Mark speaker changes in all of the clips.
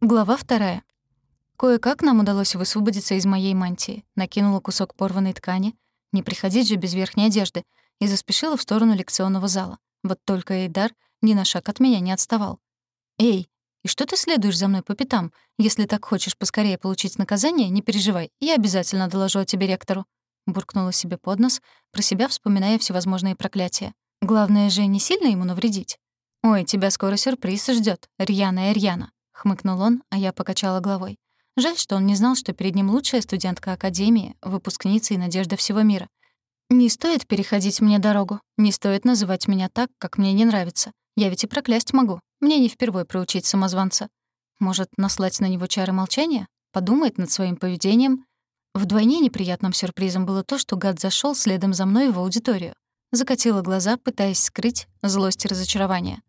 Speaker 1: Глава вторая. Кое-как нам удалось высвободиться из моей мантии. Накинула кусок порванной ткани, не приходить же без верхней одежды, и заспешила в сторону лекционного зала. Вот только Эйдар ни на шаг от меня не отставал. «Эй, и что ты следуешь за мной по пятам? Если так хочешь поскорее получить наказание, не переживай, я обязательно доложу о тебе ректору». Буркнула себе под нос, про себя вспоминая всевозможные проклятия. Главное же не сильно ему навредить. «Ой, тебя скоро сюрприз ждет, Рьяна и Рьяна», — хмыкнул он, а я покачала головой. Жаль, что он не знал, что перед ним лучшая студентка Академии, выпускница и надежда всего мира. Не стоит переходить мне дорогу, не стоит называть меня так, как мне не нравится. Я ведь и проклясть могу. Мне не впервой проучить самозванца. Может, наслать на него чары молчания? Подумает над своим поведением? Вдвойне неприятным сюрпризом было то, что гад зашел следом за мной в аудиторию. Закатила глаза, пытаясь скрыть злость и разочарование.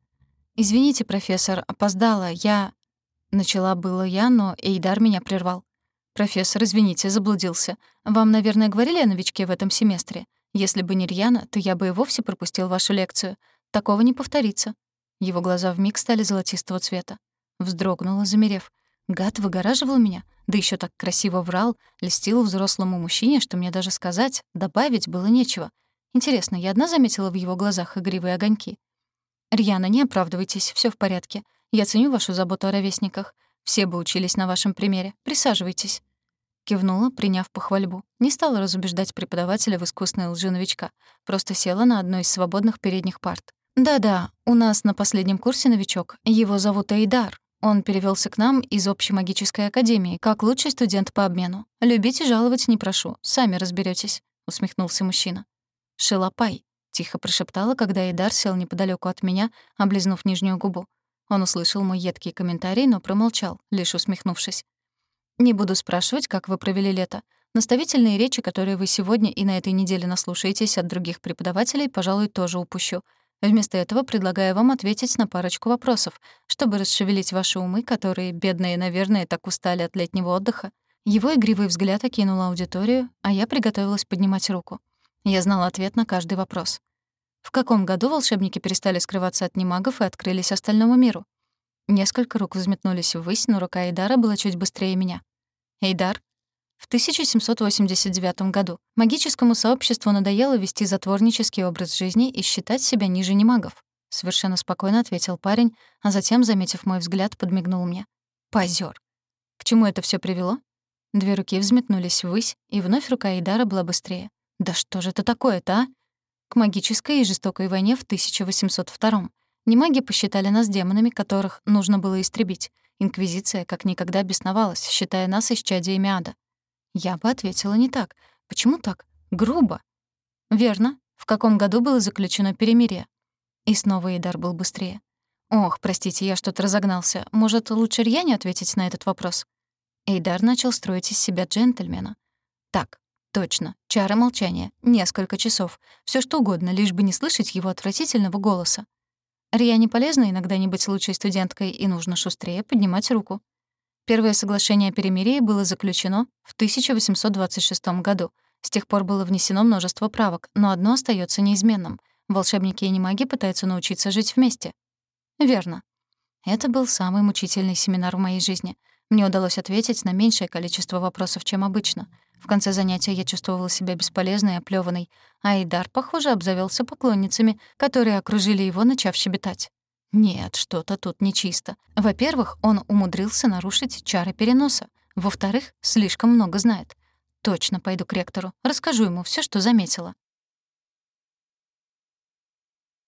Speaker 1: «Извините, профессор, опоздала. Я...» Начала было я, но Эйдар меня прервал. «Профессор, извините, заблудился. Вам, наверное, говорили о новичке в этом семестре. Если бы не Рьяна, то я бы и вовсе пропустил вашу лекцию. Такого не повторится». Его глаза вмиг стали золотистого цвета. Вздрогнула, замерев. Гад выгораживал меня, да еще так красиво врал, льстил взрослому мужчине, что мне даже сказать, добавить было нечего. Интересно, я одна заметила в его глазах игривые огоньки? «Рьяна, не оправдывайтесь, все в порядке. Я ценю вашу заботу о ровесниках. Все бы учились на вашем примере. Присаживайтесь». Кивнула, приняв похвальбу. Не стала разубеждать преподавателя в искусной лжи новичка. Просто села на одной из свободных передних парт. «Да-да, у нас на последнем курсе новичок. Его зовут Эйдар. Он перевелся к нам из общемагической академии, как лучший студент по обмену. Любить и жаловать не прошу, сами разберетесь, усмехнулся мужчина. «Шелопай», — тихо прошептала, когда Эйдар сел неподалеку от меня, облизнув нижнюю губу. Он услышал мой едкий комментарий, но промолчал, лишь усмехнувшись. «Не буду спрашивать, как вы провели лето. Наставительные речи, которые вы сегодня и на этой неделе наслушаетесь от других преподавателей, пожалуй, тоже упущу. Вместо этого предлагаю вам ответить на парочку вопросов, чтобы расшевелить ваши умы, которые, бедные, наверное, так устали от летнего отдыха». Его игривый взгляд окинул аудиторию, а я приготовилась поднимать руку. Я знала ответ на каждый вопрос. В каком году волшебники перестали скрываться от немагов и открылись остальному миру? Несколько рук взметнулись ввысь, но рука Эйдара была чуть быстрее меня. Эйдар. В 1789 году магическому сообществу надоело вести затворнический образ жизни и считать себя ниже немагов. Совершенно спокойно ответил парень, а затем, заметив мой взгляд, подмигнул мне. Позер. К чему это все привело? Две руки взметнулись ввысь, и вновь рука Эйдара была быстрее. Да что же это такое-то, а? К магической и жестокой войне в 1802 Немаги посчитали нас демонами, которых нужно было истребить. Инквизиция как никогда бесновалась, считая нас исчадиями ада. Я бы ответила не так. Почему так? Грубо. Верно. В каком году было заключено перемирие? И снова Идар был быстрее. Ох, простите, я что-то разогнался. Может, лучше Рьяне ответить на этот вопрос? Эйдар начал строить из себя джентльмена. Так, Точно. Чара молчания. Несколько часов. Все что угодно, лишь бы не слышать его отвратительного голоса. Рьяне полезно иногда не быть лучшей студенткой, и нужно шустрее поднимать руку. Первое соглашение о перемирии было заключено в 1826 году. С тех пор было внесено множество правок, но одно остается неизменным. Волшебники и немаги пытаются научиться жить вместе. Верно. Это был самый мучительный семинар в моей жизни. Мне удалось ответить на меньшее количество вопросов, чем обычно — в конце занятия я чувствовала себя бесполезной и оплёванной, а Идар, похоже, обзавелся поклонницами, которые окружили его, начав щебетать. Нет, что-то тут нечисто. Во-первых, он умудрился нарушить чары переноса. Во-вторых, слишком много знает. Точно пойду к ректору, расскажу ему все, что заметила.